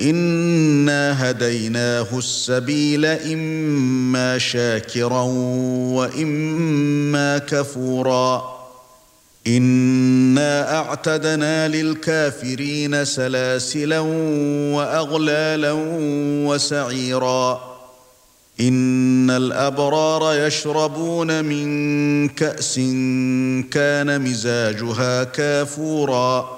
انا هديناه السبيل اما شاكرا واما كفورا انا اعتدنا للكافرين سلاسلا واغلالا وسعيرا ان الابرار يشربون من كاس كان مزاجها كافورا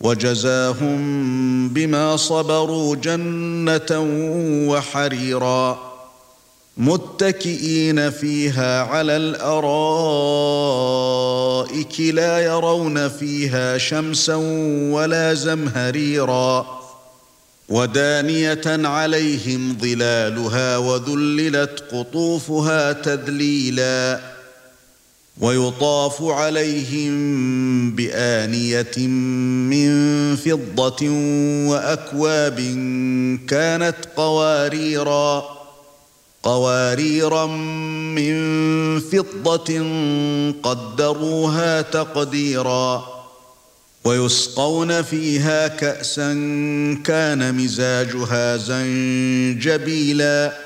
وجزاهم بما صبروا جنة وحريرا. متكئين فيها على الأرائك لا يرون فيها شمسا ولا زمهريرا. ودانية عليهم ظلالها وذللت قطوفها تذليلا. ويطاف عليهم بآنية من فضة وأكواب كانت قواريرا قواريرا من فضة قدروها تقديرا. ويسقون فيها كأسا كان مزاجها زنجبيلا.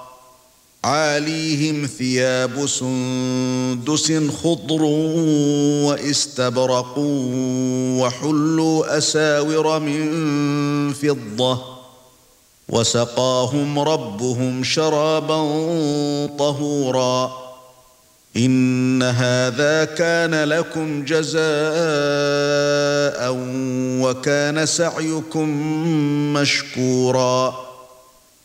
عاليهم ثياب سندس خضر واستبرق وحلوا أساور من فضة وسقاهم ربهم شرابا طهورا إن هذا كان لكم جزاء وكان سعيكم مشكورا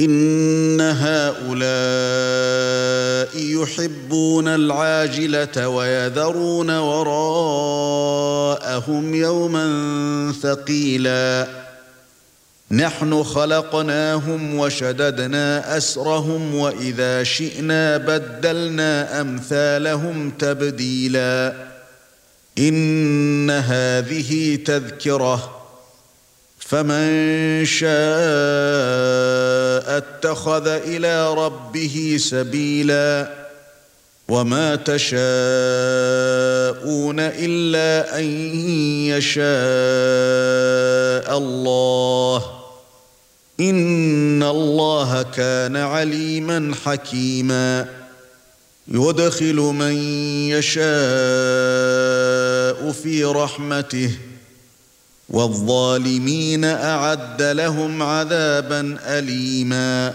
إن هؤلاء يحبون العاجلة ويذرون وراءهم يوما ثقيلا. نحن خلقناهم وشددنا أسرهم وإذا شئنا بدلنا أمثالهم تبديلا. إن هذه تذكرة فمن شاء اتخذ إلى ربه سبيلا وما تشاءون إلا أن يشاء الله إن الله كان عليما حكيما يدخل من يشاء في رحمته والظالمين أعد لهم عذابا اليما